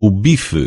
o bife.